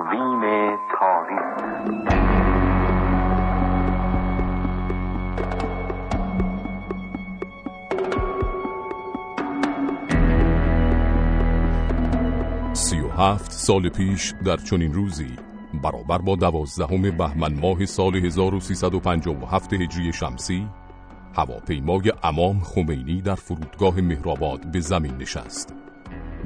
تقویم تاریخ سی هفت سال پیش در چنین روزی برابر با دوازدهم بهمن ماه سال 1357 هجری شمسی هواپیمای امام خمینی در فرودگاه مهرآباد به زمین نشست.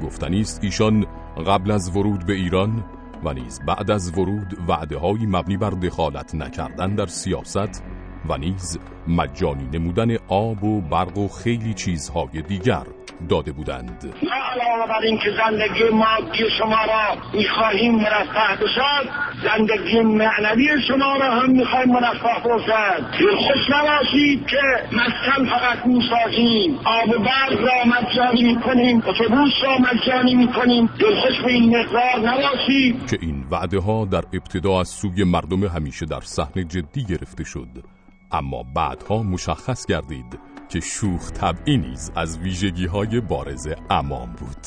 گفتنی است ایشان قبل از ورود به ایران و نیز بعد از ورود وعده مبنی بر دخالت نکردن در سیاست و نیز مجانی نمودن آب و برق و خیلی چیزهای دیگر. داده بودند. علاوه بر اینکه زندگی مادی شما را می‌خواهیم مرفه بشد زندگی معنوی شما را هم می‌خواهیم مرفه باشد خوش نباشید که مسکن فقط می‌سازیم. آب برق را مجانی می‌کنیم اتوبوس را مجانی می‌کنیم. دلخوش به این مقدار نباشید. که این وعده ها در ابتدا از سوی مردم همیشه در صحنه جدی گرفته شد. اما بعدها مشخص گردید که شوخ طبعی نیز از ویژگی های بارز امام بود.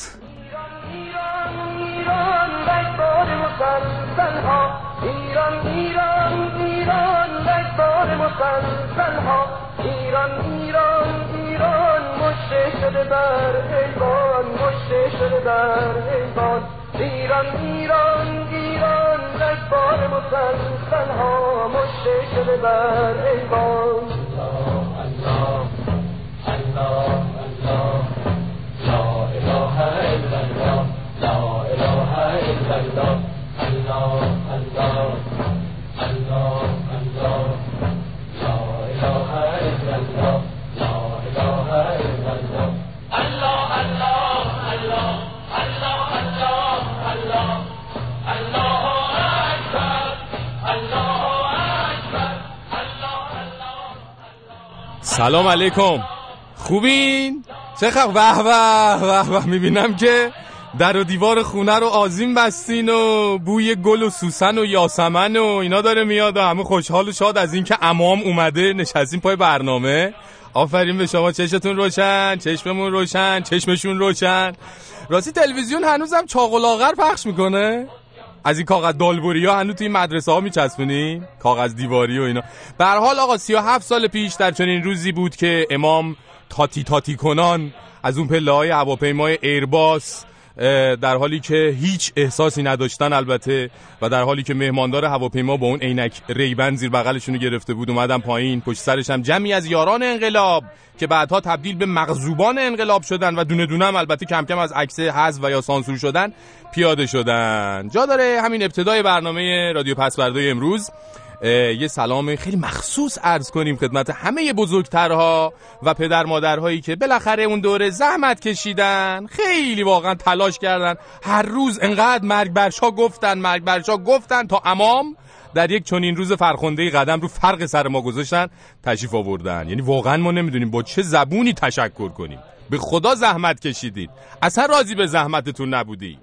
ایران ایران دشبار مسلسل ها ایران ایران ایران دشبار ها ایران ایران ایران مشه شده بر ایوان مشه شده بر ایوان ایران ایران ایران دشبار مسلسل ها مشه شده بر ایوان سلام علیکم خوبین؟ چه خب وح وح وح وح می‌بینم که در و دیوار خونه رو آزین بستین و بوی گل و سوسن و یاسمن و اینا داره میاد و همه خوشحال و شاد از اینکه امام اومده نشستین پای برنامه. آفرین به شما چشتون روشن چشممون روشن چشمشون روشن. راستی تلویزیون هنوزم چاق و لاغر پخش می‌کنه؟ از این کاغذ دالبوری ها هنوز توی مدرسه ها میچسبونی؟ کاغذ دیواری و اینا. به حال آقا 37 سال پیش در چنین روزی بود که امام تاتی تاتی کنان از اون پله های هواپیمای ایرباس در حالی که هیچ احساسی نداشتن البته و در حالی که مهماندار هواپیما با اون عینک ریبن زیر بغلشون گرفته بود اومدن پایین پشت سرش هم جمعی از یاران انقلاب که بعدها تبدیل به مغزوبان انقلاب شدن و دونه دونه هم البته کم کم از عکس حذف و یا سانسور شدن پیاده شدن. جا داره همین ابتدای برنامه رادیو پسوردهای امروز. یه سلام خیلی مخصوص عرض کنیم خدمت همه بزرگترها و پدر مادرهایی که بالاخره اون دوره زحمت کشیدن خیلی واقعا تلاش کردن. هر روز انقدر مرگ برشا گفتن مرگ برشا گفتن تا امام در یک چنین روز فرخنده قدم رو فرق سر ما گذاشتن تشریف آوردن. یعنی واقعا ما نمی‌دونیم با چه زبونی تشکر کنیم. به خدا زحمت کشیدید. اصلا راضی به زحمتتون نبودی